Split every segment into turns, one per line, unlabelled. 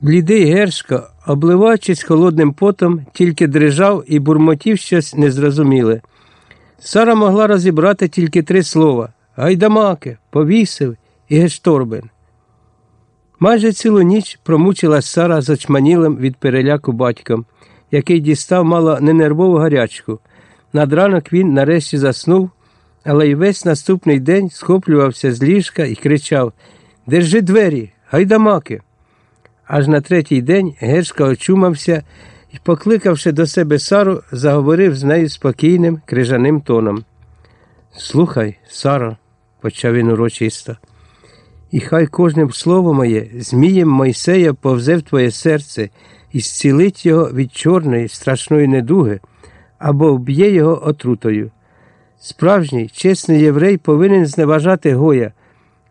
Блідий Гершко, обливаючись холодним потом, тільки дрижав і бурмотів щось незрозуміле. Сара могла розібрати тільки три слова гайдамаки, повісив і гешторбен. Майже цілу ніч промучилась Сара з очманілим від переляку батьком, який дістав мало ненервову гарячку. Над ранок він нарешті заснув, але й весь наступний день схоплювався з ліжка і кричав Держи двері, гайдамаки. Аж на третій день Гершка очумався і, покликавши до себе Сару, заговорив з нею спокійним, крижаним тоном. Слухай, Саро, почав він урочисто, і хай кожним слово моє, змієм Мойсея повзе в твоє серце і зцілить його від чорної, страшної недуги або вб'є його отрутою. Справжній, чесний єврей повинен зневажати Гоя,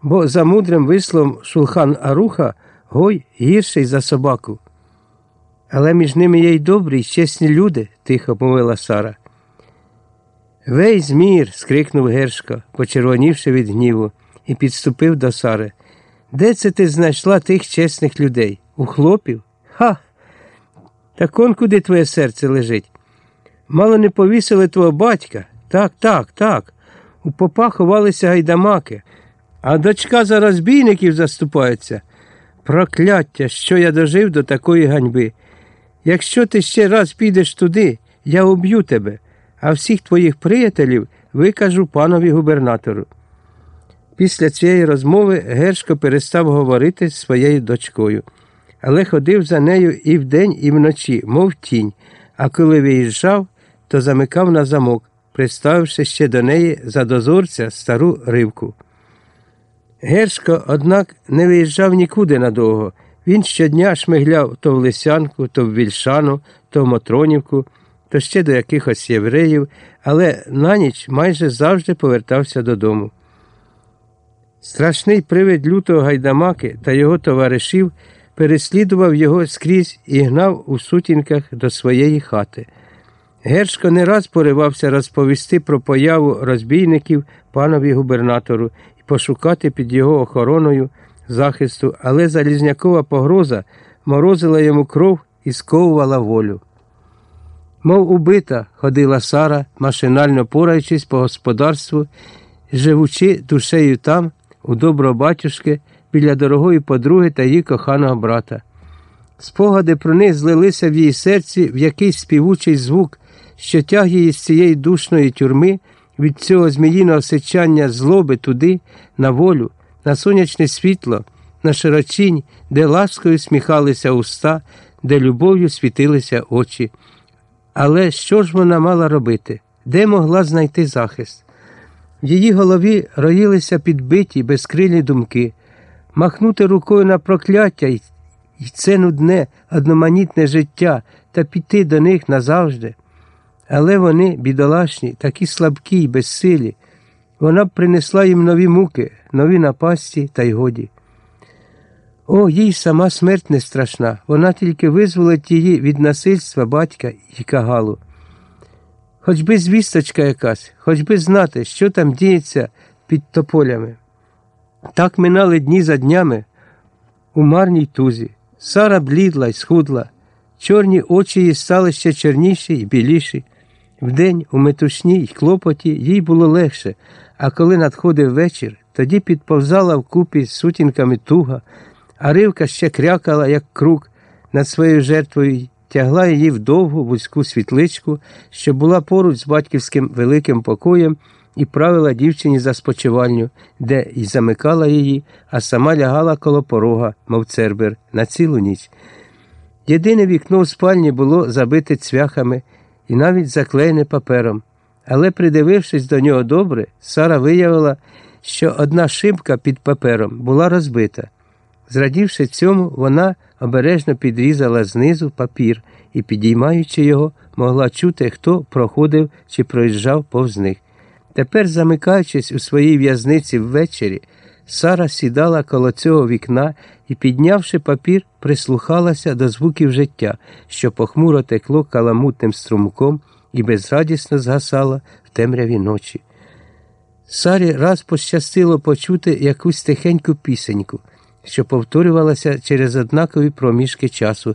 бо за мудрим висловом Шулхан Аруха Гой гірший за собаку. Але між ними є й добрі, й чесні люди, тихо мовила Сара. Вей змір. скрикнув Гершко, почервонівши від гніву, і підступив до Сари. Де це ти знайшла тих чесних людей? У хлопів? Ха. Так он куди твоє серце лежить? Мало не повісили твого батька. Так, так, так. У попа ховалися гайдамаки, а дочка за розбійників заступається. Прокляття, що я дожив до такої ганьби. Якщо ти ще раз підеш туди, я уб'ю тебе, а всіх твоїх приятелів викажу панові губернатору. Після цієї розмови Гершко перестав говорити з своєю дочкою, але ходив за нею і вдень, і вночі, мов тінь, а коли виїжджав, то замикав на замок, приставивши ще до неї за дозорця стару ривку. Гершко, однак, не виїжджав нікуди надовго. Він щодня шмигляв то в Лисянку, то в Вільшану, то в Мотронівку, то ще до якихось євреїв, але на ніч майже завжди повертався додому. Страшний привид лютого гайдамаки та його товаришів переслідував його скрізь і гнав у сутінках до своєї хати. Гершко не раз поривався розповісти про появу розбійників панові губернатору пошукати під його охороною захисту, але залізнякова погроза морозила йому кров і сковувала волю. Мов убита, ходила Сара, машинально пораючись по господарству, живучи душею там, у добробатюшки, біля дорогої подруги та її коханого брата. Спогади про них злилися в її серці в якийсь співучий звук, що тяг її з цієї душної тюрми від цього зміїного сичання злоби туди, на волю, на сонячне світло, на широчинь, де ласкою сміхалися уста, де любов'ю світилися очі. Але що ж вона мала робити? Де могла знайти захист? В її голові роїлися підбиті, безкрилі думки, махнути рукою на прокляття і це нудне, одноманітне життя та піти до них назавжди. Але вони, бідолашні, такі слабкі й безсилі, вона б принесла їм нові муки, нові напасті та й годі. О, їй сама смерть не страшна, вона тільки визволить її від насильства батька і кагалу. Хоч би звісточка якась, хоч би знати, що там діється під тополями. Так минали дні за днями у марній тузі. Сара блідла й схудла, чорні очі її стали ще чорніші й біліші. Вдень у метушні й клопоті їй було легше, а коли надходив вечір, тоді підповзала вкупі з сутінками туга, а ривка ще крякала, як круг, над своєю жертвою й тягла її в довгу вузьку світличку, що була поруч з батьківським великим покоєм і правила дівчині за спочивальню, де й замикала її, а сама лягала коло порога, мов цербер, на цілу ніч. Єдине вікно в спальні було забите цвяхами і навіть заклеєне папером. Але, придивившись до нього добре, Сара виявила, що одна шибка під папером була розбита. Зрадівши цьому, вона обережно підрізала знизу папір і, підіймаючи його, могла чути, хто проходив чи проїжджав повз них. Тепер, замикаючись у своїй в'язниці ввечері, Сара сідала коло цього вікна і, піднявши папір, прислухалася до звуків життя, що похмуро текло каламутним струмком і безрадісно згасало в темряві ночі. Сарі раз пощастило почути якусь тихеньку пісеньку. що повторювалася через однакові проміжки часу,